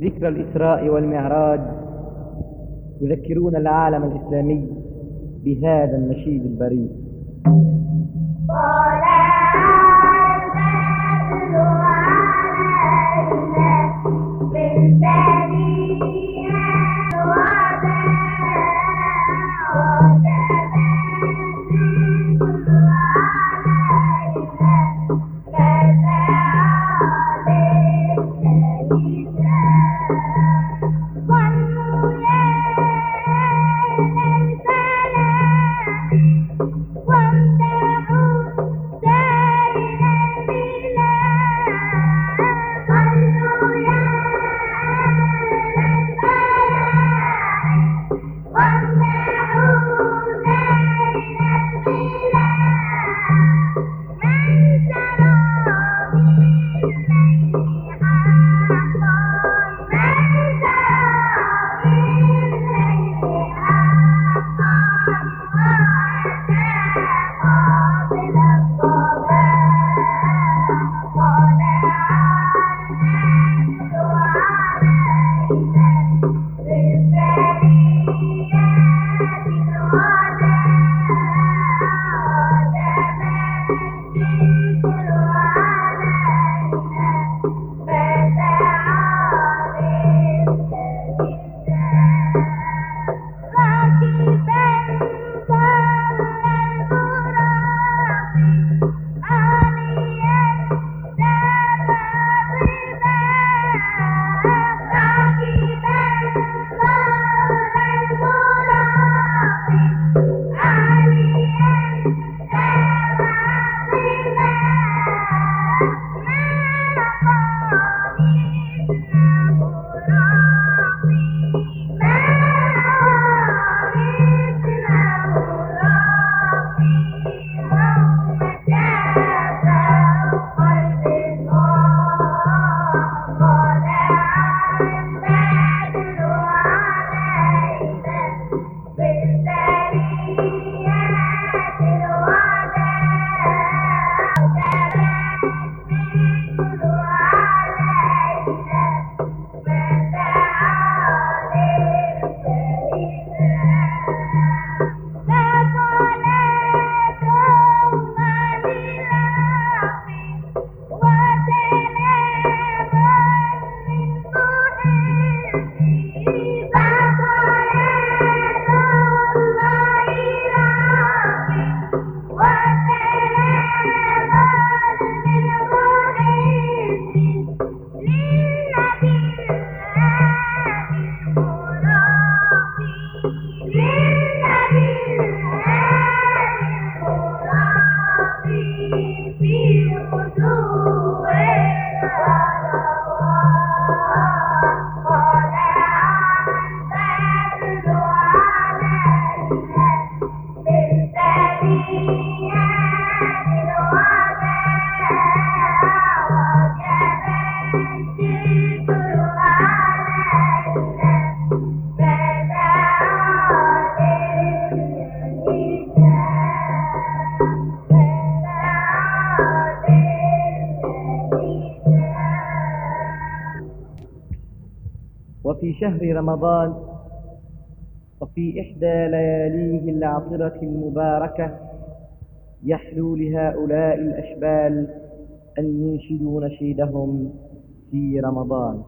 ذكر الإسراء والمعراج يذكرون العالم الإسلامي بهذا النشيد البريء. شهر رمضان وفي إحدى لياليه العطرة المباركة يحلو لهؤلاء الأشبال أن ينشدوا نشيدهم في رمضان رمضان.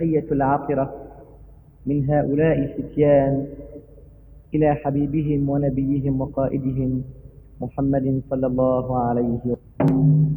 التحية العطرة من هؤلاء الفتيان إلى حبيبهم ونبيهم وقائدهم محمد صلى الله عليه وسلم.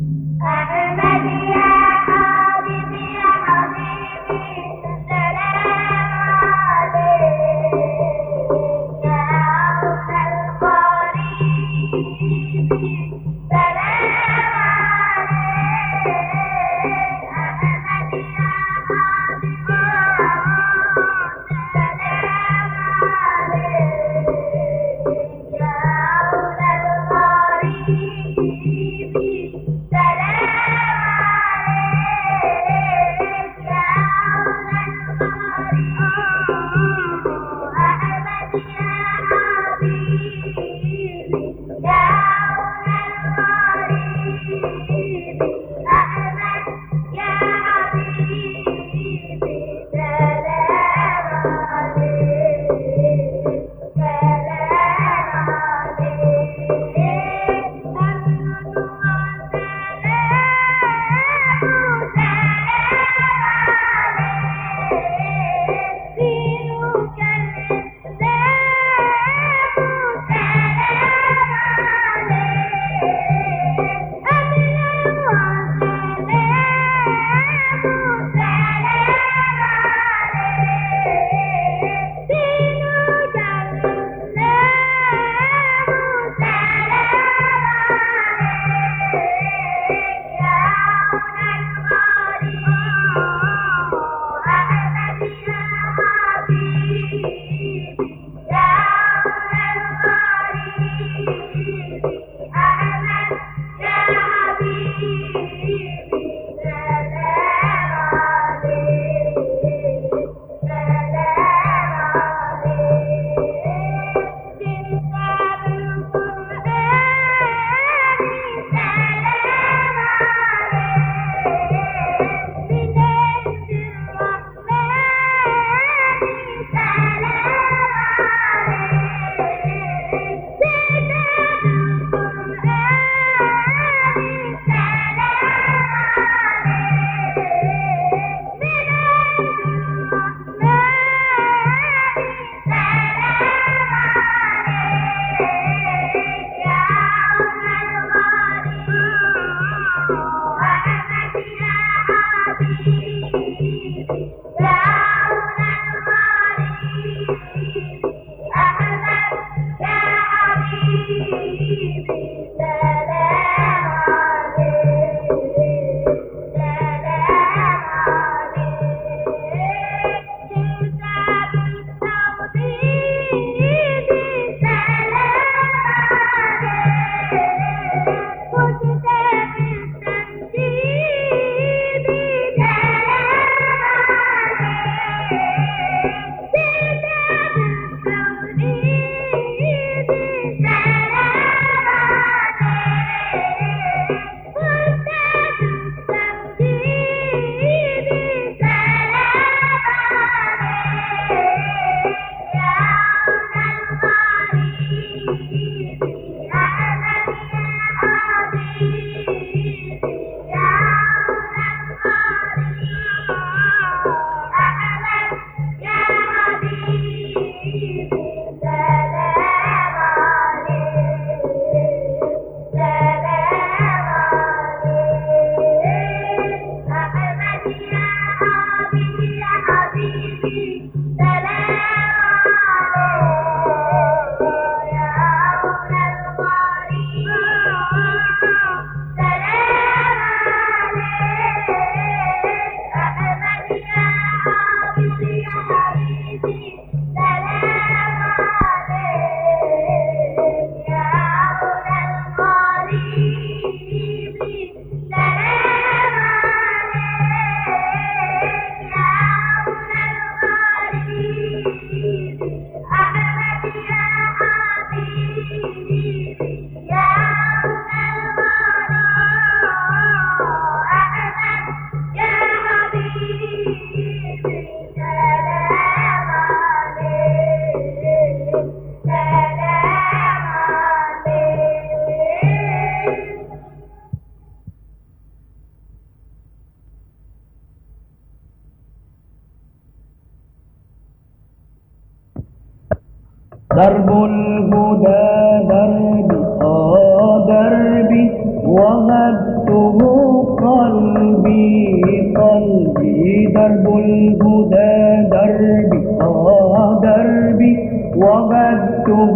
وبدته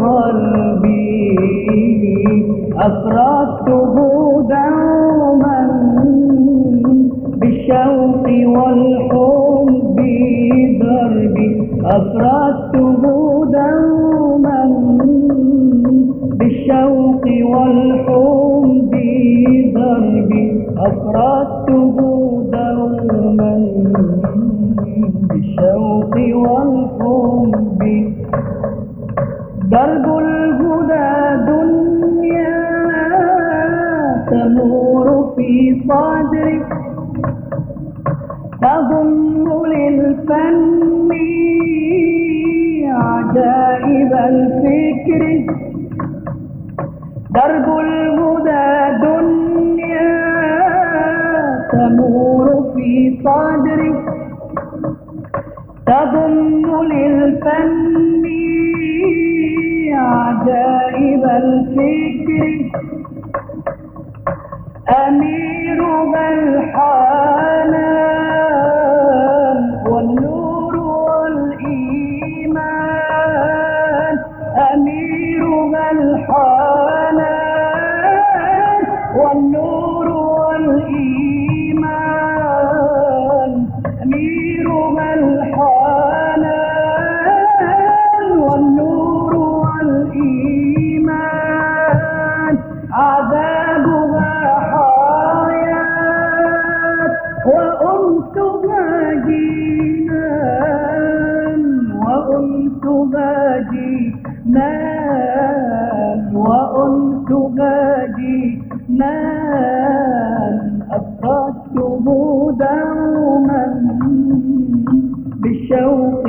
قلبي أفراد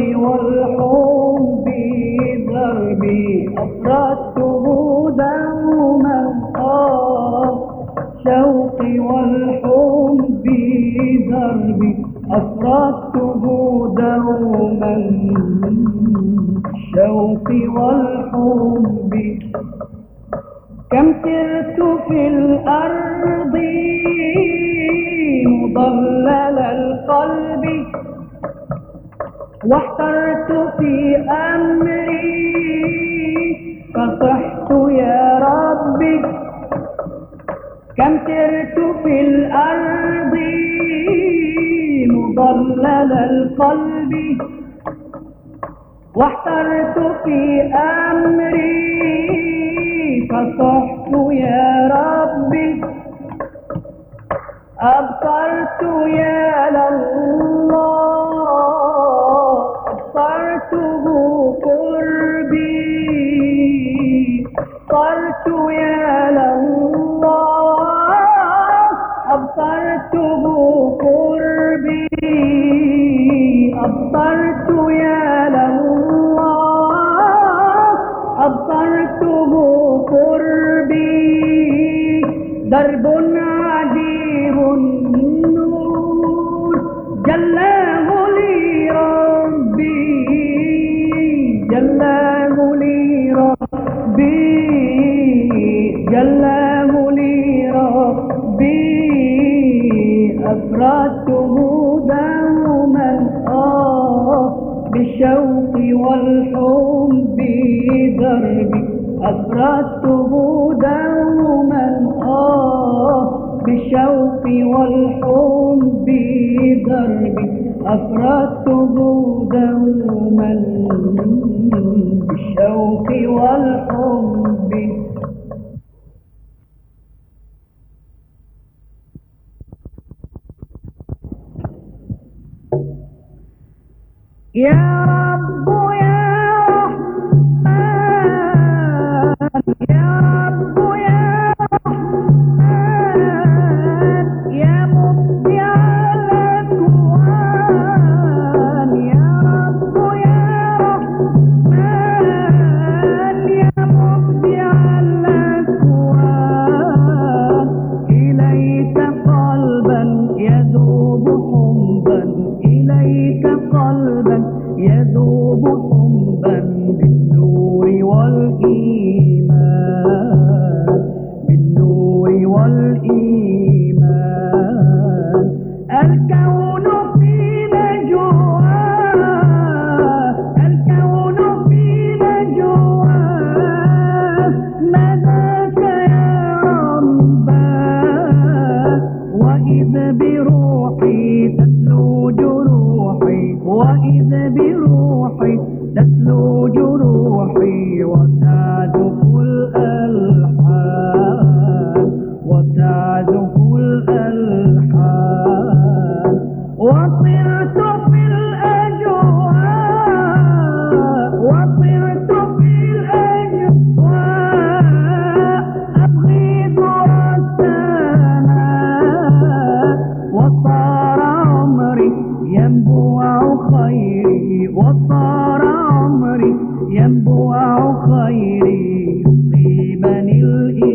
والحق بالشوق والحب دربي أفردته دوما بالشوق والحب. يا رب ينبوع خيري في الإيمان.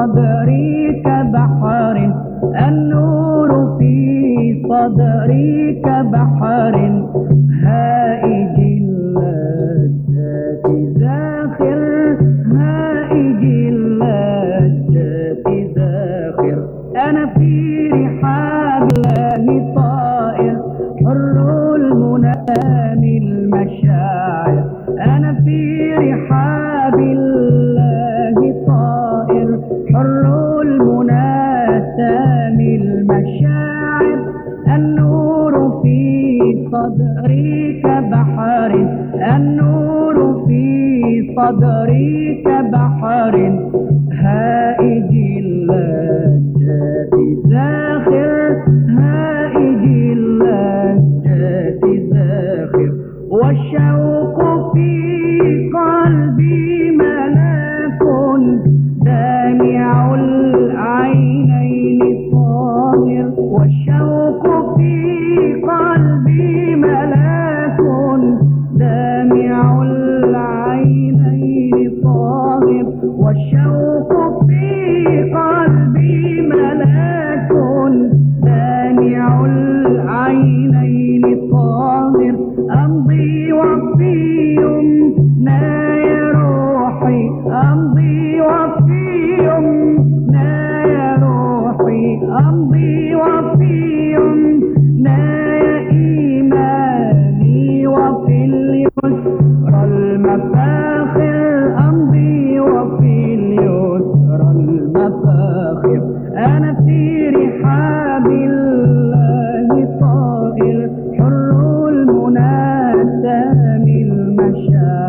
صدري كبحر النور في صدري كبحر هائج صدري كبحر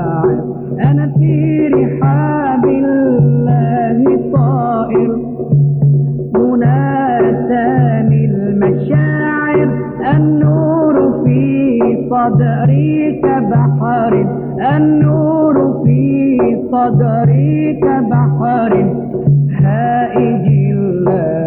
واعر أنا في رحاب الله طائر. مناسان المشاعر النور في صدري كبحر النور في صدري كبحر هائج الله.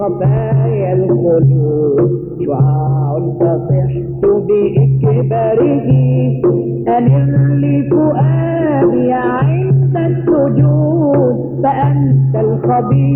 خفايا القلوب شعاع فصحت بإكباره. أنر لفؤادي عند السجود. فأنت الخبير.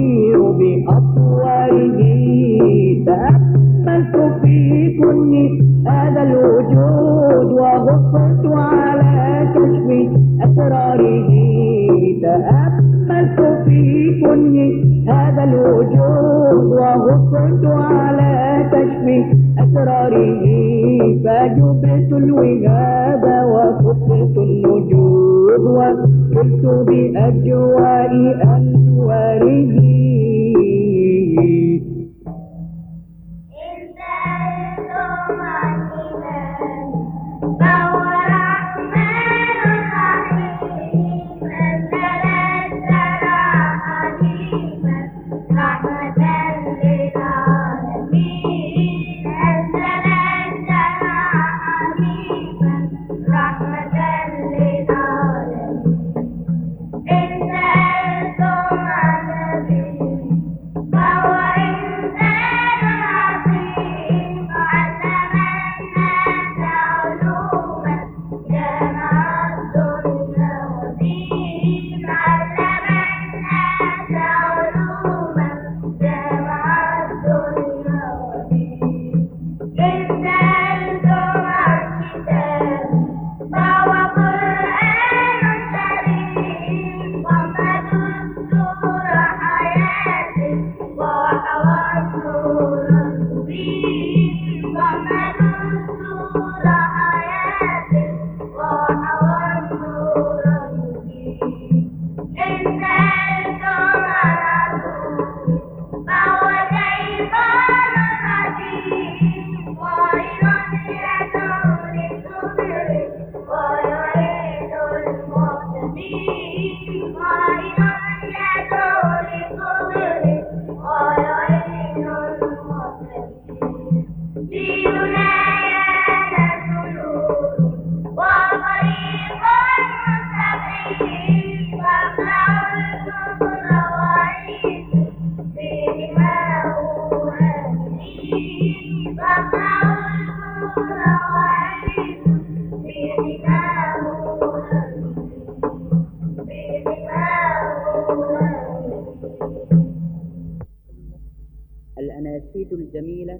النشيد الجميلة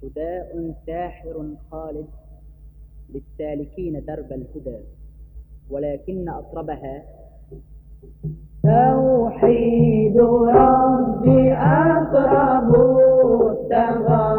شداء ساحر خالد للسالكين درب الهدى ولكن أطربها توحيد ربي أقرب التغار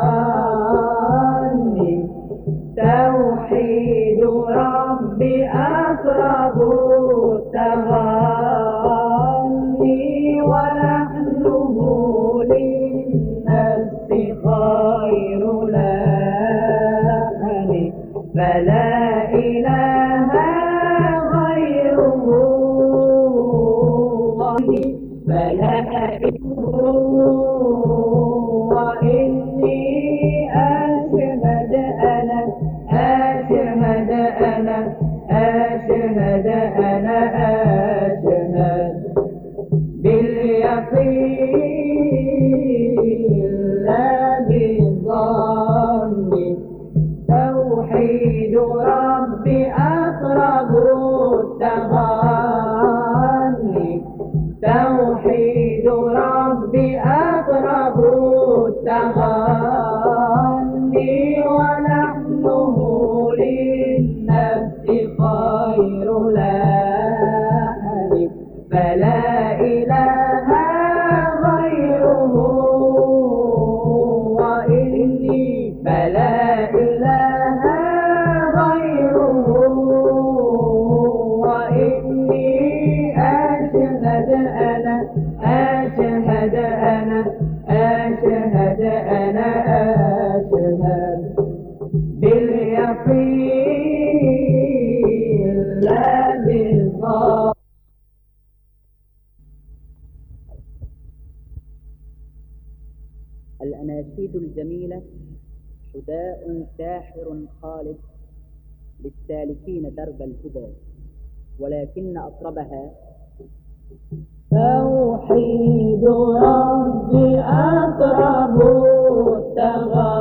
المناشيد الجميلة حداء ساحر خالد للسالكين درب الهدى. ولكن أطربها توحيد ربي أطرب التغار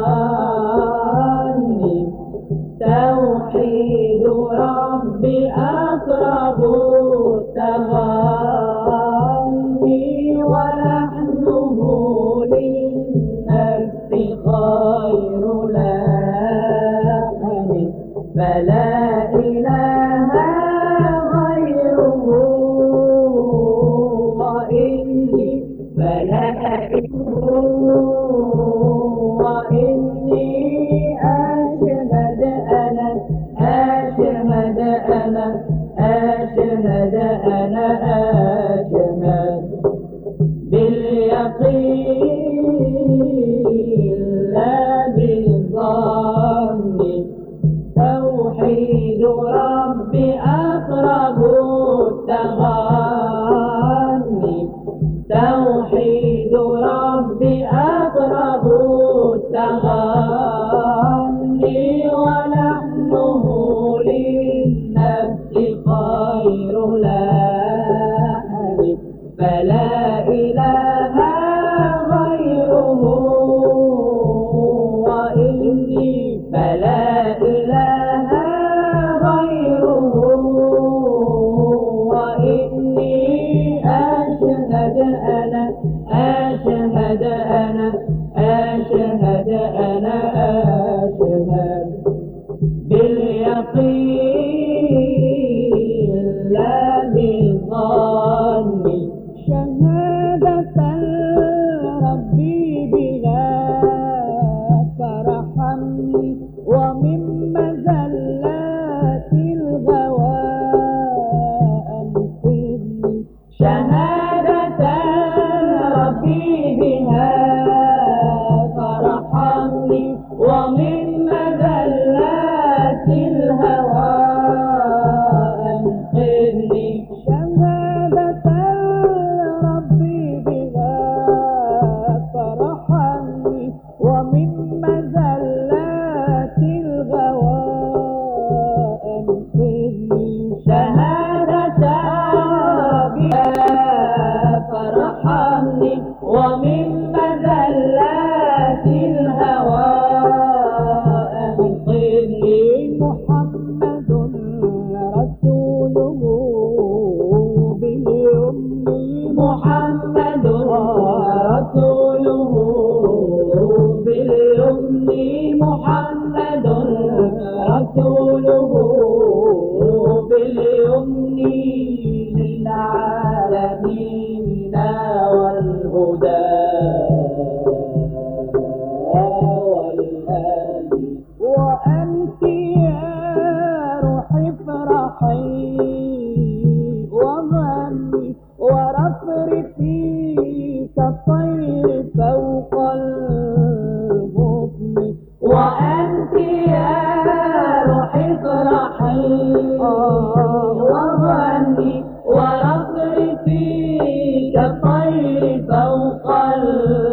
هدأنا كالطير فوق الأرض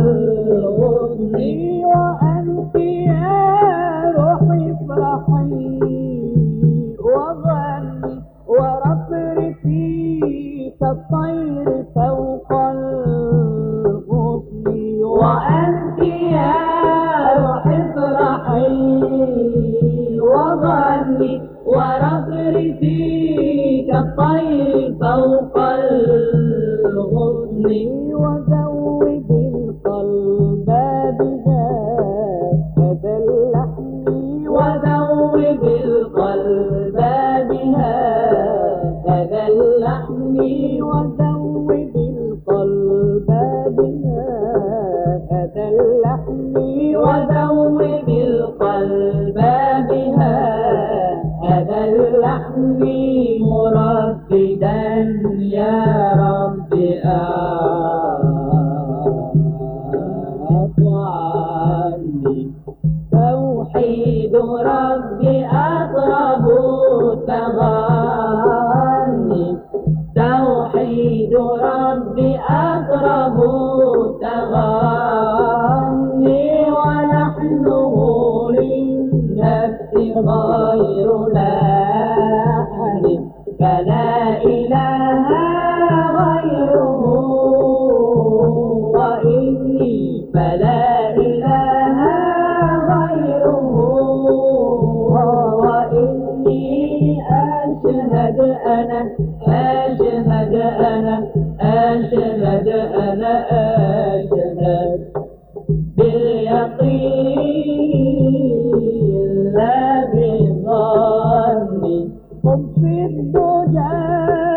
confieso ya.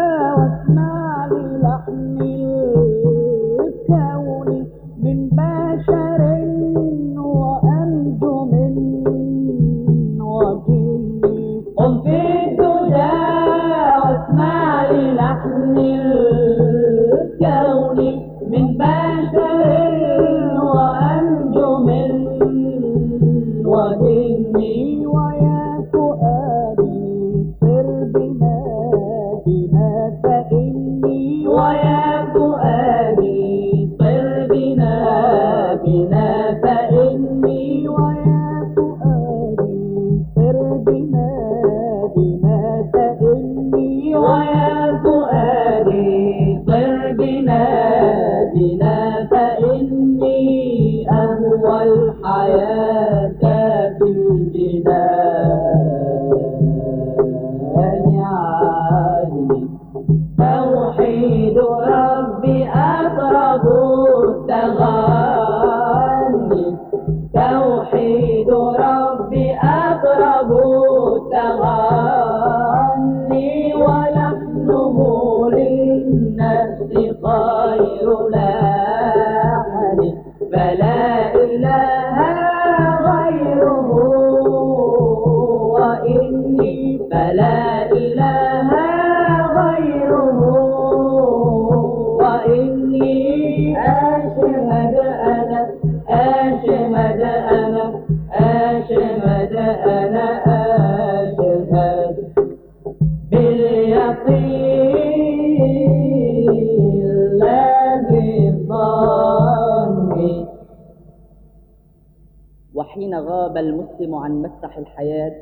وحين غاب المسلم عن مسرح الحياة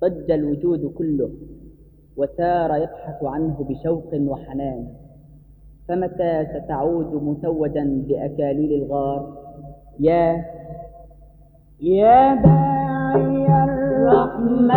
ضج الوجود كله وسار يبحث عنه بشوق وحنان. فمتى ستعود متوجا بأكاليل الغار؟ يا يا داعي الرحمن.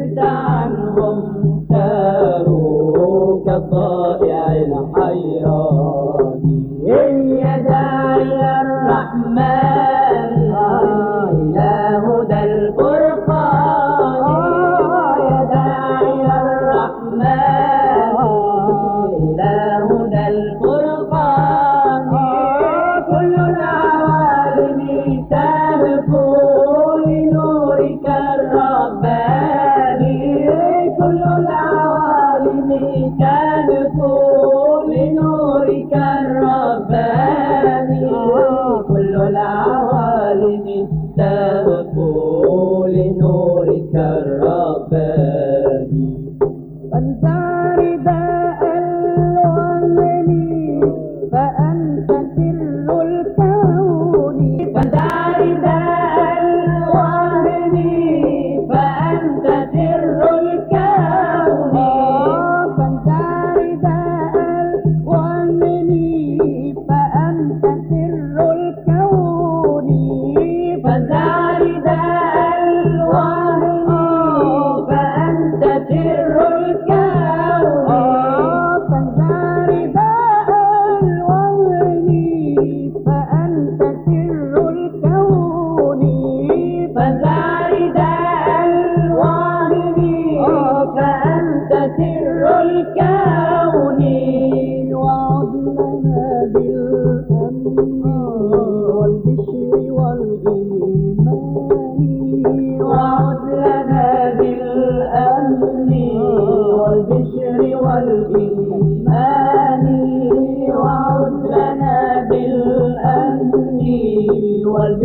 بعيد عنهم تاب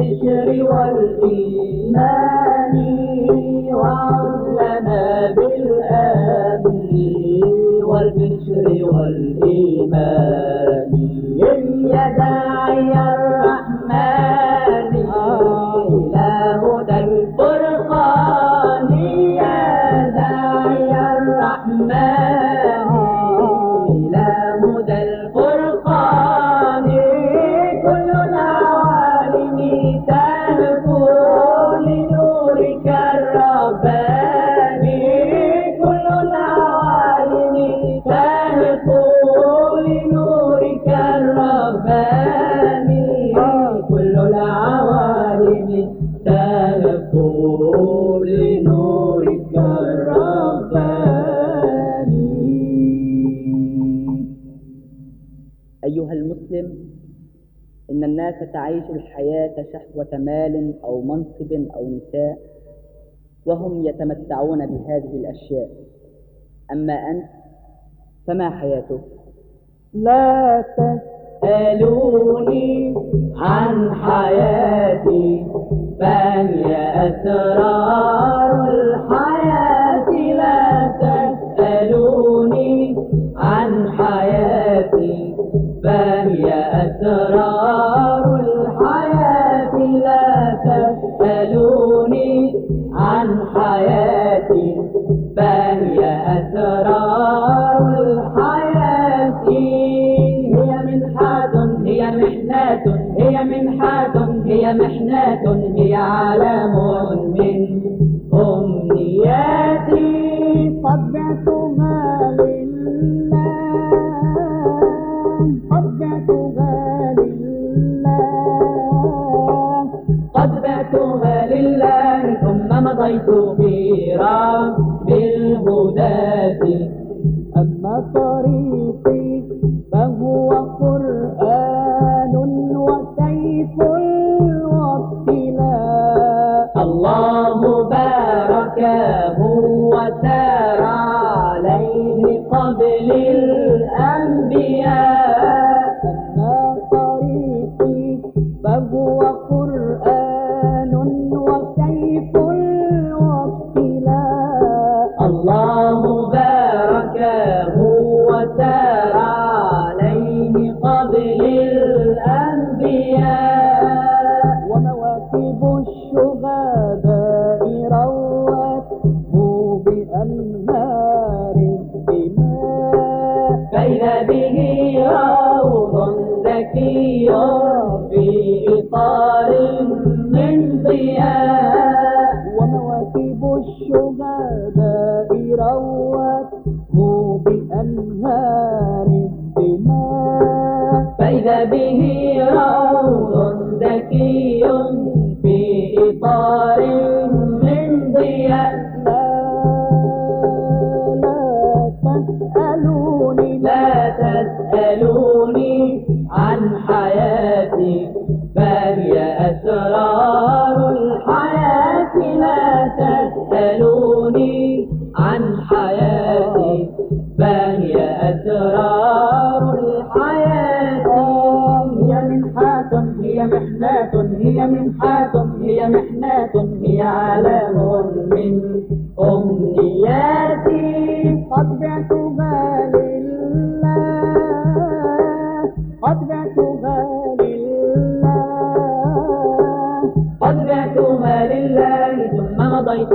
بالبشر والإيمان وعلنا بالأمن والبشر والإيمان. شحوة مال أو منصب أو نساء وهم يتمتعون بهذه الأشياء. أما أنت فما حياتك؟ لا تسألوني عن حياتي فهي أسرار الحياة. لا تسألوني عن حياتي فهي أسرار الحياة لا تسألوني عن حياتي. فهي أسرار الحياة هي منحة هي محنة هي منحة هي محنة هي عالم من أمنياتي. صدعتها لله Jacobi.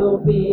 will be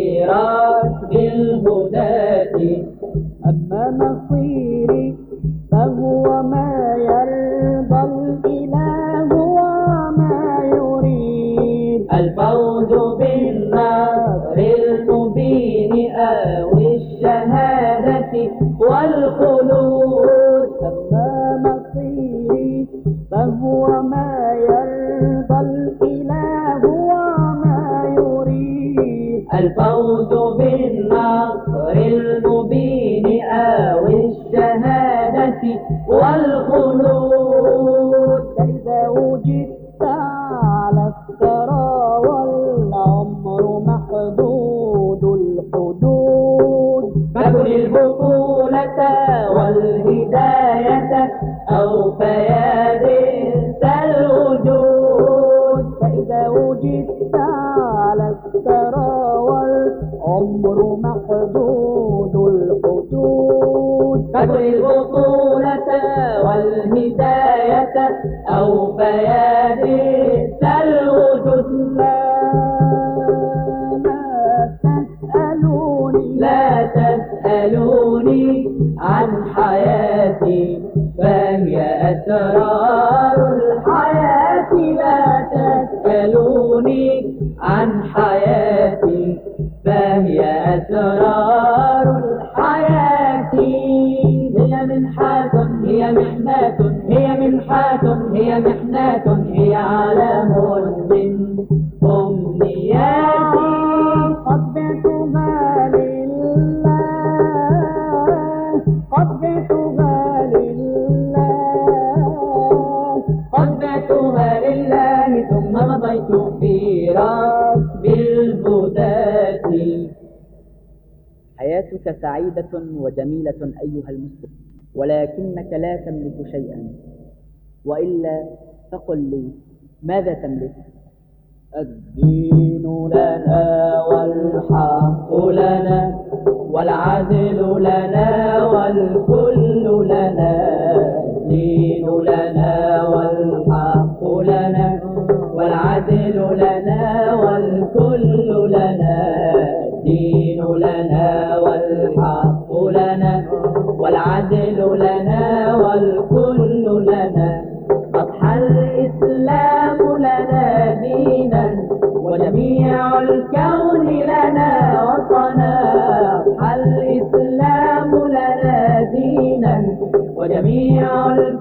مضيت في حياتك سعيدة وجميلة أيها المسلم ولكنك لا تملك شيئا. وإلا فقل لي ماذا تملك؟ الدين لنا والحق لنا والعدل لنا والكل لنا. الدين لنا والحق لنا والعدل لنا والكل لنا. الدين لنا والحق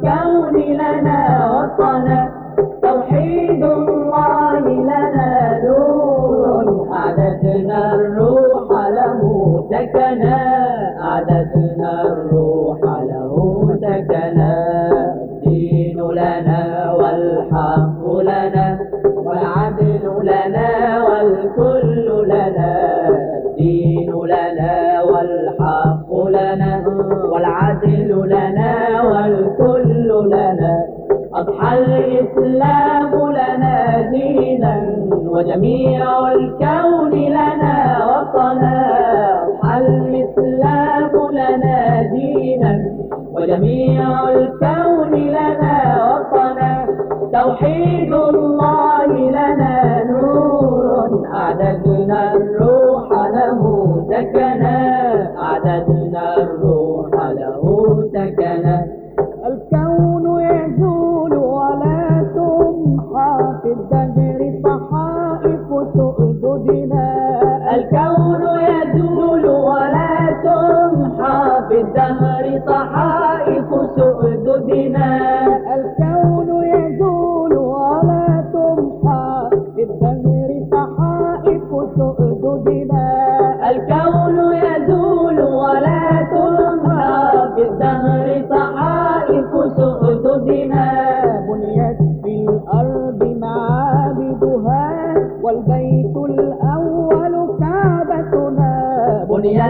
الكون لنا وطنا. وجميع الكون لنا وطنا الإسلام لنا دينا. وجميع الكون لنا وطنا. توحيد الله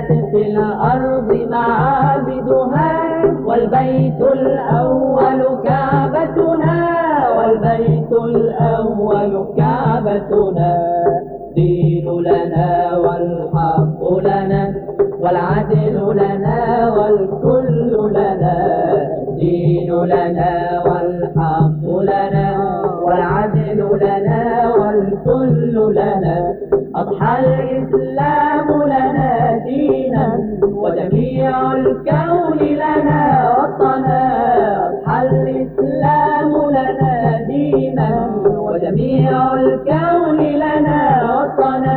في الأرض معابدها والبيت الأول كعبتنا والبيت الأول كعبتنا. دين لنا وجميع الكون لنا وطنا أضحى الإسلام لنا دينا وجميع الكون لنا وطنا.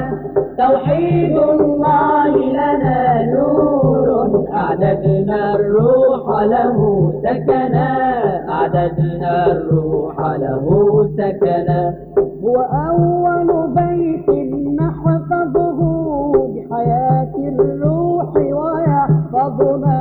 توحيد الله لنا نور أعددنا الروح له سكنا. أعددنا الروح له যাব না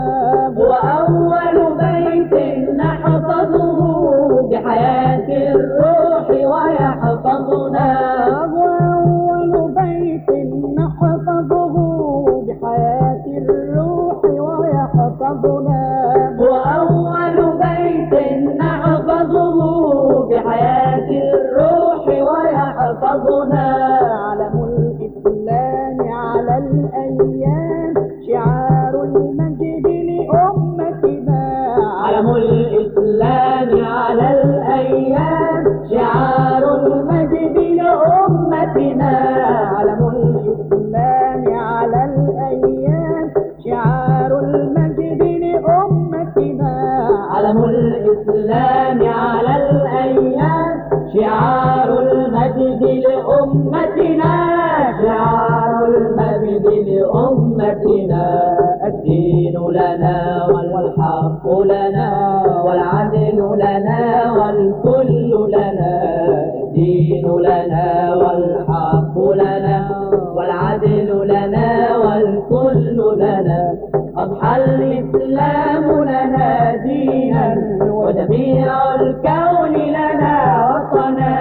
لأمتنا الدين لنا والحق لنا والعدل لنا والكل لنا الدين لنا والحق لنا والعدل لنا والكل لنا. أضحى الإسلام لنا دينا وجميع الكون لنا وطنا.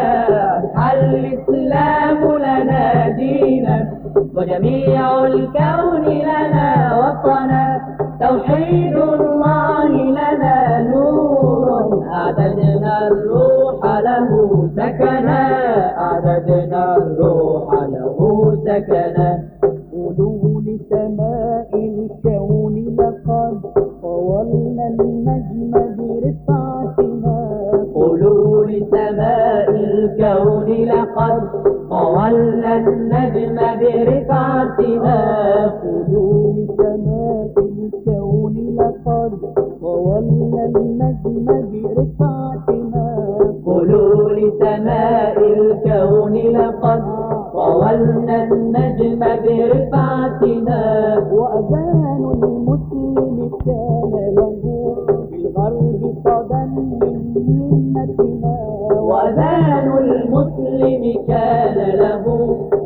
أضحى الإسلام لنا دينا وجميع توحيد الله لنا نور أعددنا الروح له سكنا. أعددنا الروح له سكنا. قولوا لسماء الكون لقد طولنا النجم برفعتنا. قولوا لسماء الكون لقد طولنا النجم برفعتنا. قولوا لسماء لقد طولنا النجم برفعتنا قولوا لسماء الكون لقد طولنا النجم برفعتنا وأذان المسلم كان له بالغرب صدى من همتنا. وأذان المسلم كان له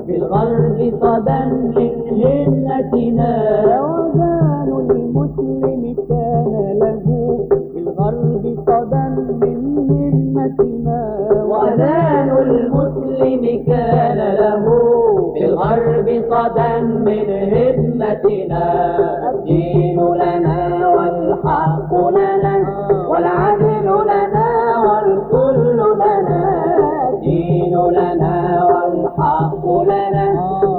بالغرب صدى من همتنا. غدا من همتنا. الدين لنا والحق لنا والعدل لنا والكل لنا. الدين لنا والحق لنا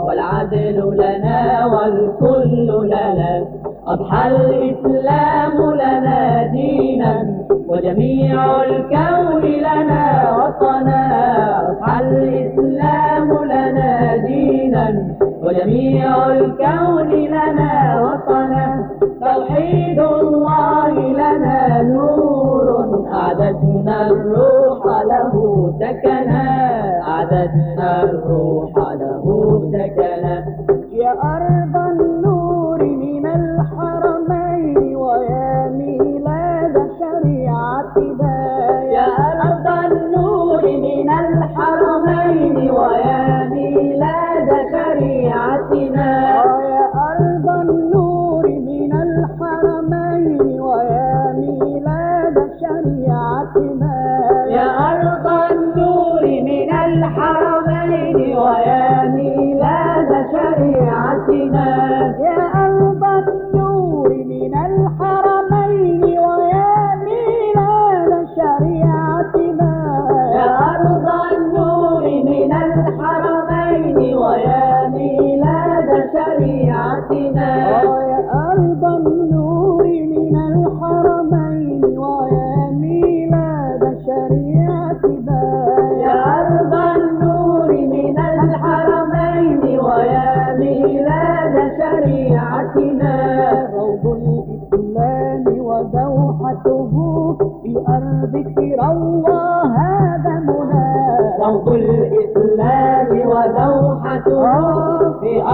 والعدل لنا والكل لنا. أضحى الإسلام لنا دينا وجميع الكون لنا وطنا. أضحى الإسلام لنا دينا وجميع الكون لنا وطنا. توحيد الله لنا نور. أعددنا الروح له سكنا. أعددنا الروح له سكنا.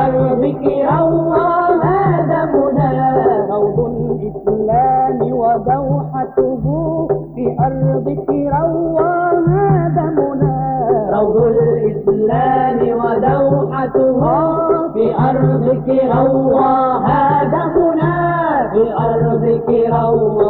أرضك روى منى روض الإسلام ودوحته في أرضك. روى منى روض الإسلام ودوحته في أرضك. روى منى في أرضك. روى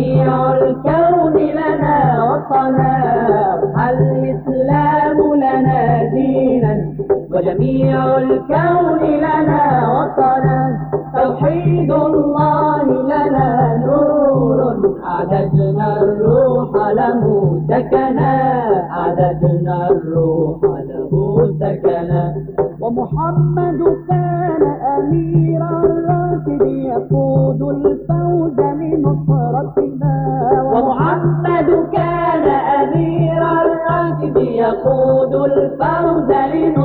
وجميع الكون لنا وطنا الإسلام لنا دينا وجميع الكون لنا وطنا. توحيد الله لنا نور أعددنا الروح له سكنا أعددنا الروح له سكنا. ومحمد كان أمير الراكب يقود الفوز لنصرتنا ومحمد كان أمير الراكب يقود الفوز لنصرتنا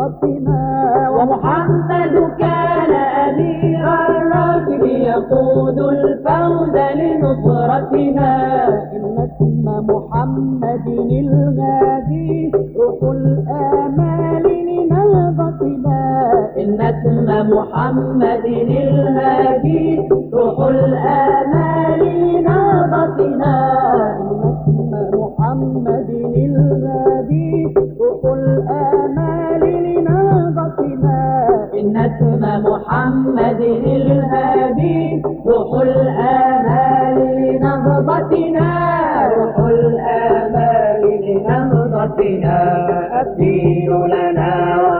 لنصرتنا ومحمد كان أمير الراكب يقود الفوز لنصرتنا. إن اسم محمد الغادي روح الآمال لنهضتنا إن اسم محمد الهادي روح الآمال لنهضتنا إن اسم محمد الغادي روح الآمال اسم محمد الهادي روح الآمال لنهضتنا روح الآمال لنهضتنا الدين لنا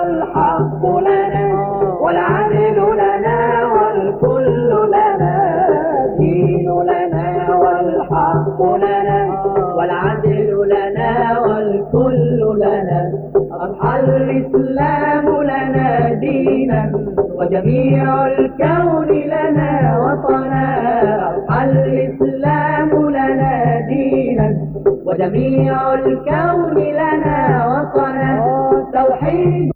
وجميع الكون لنا وطنا أضحى الإسلام لنا دينا. وجميع الكون لنا وطنا. توحيد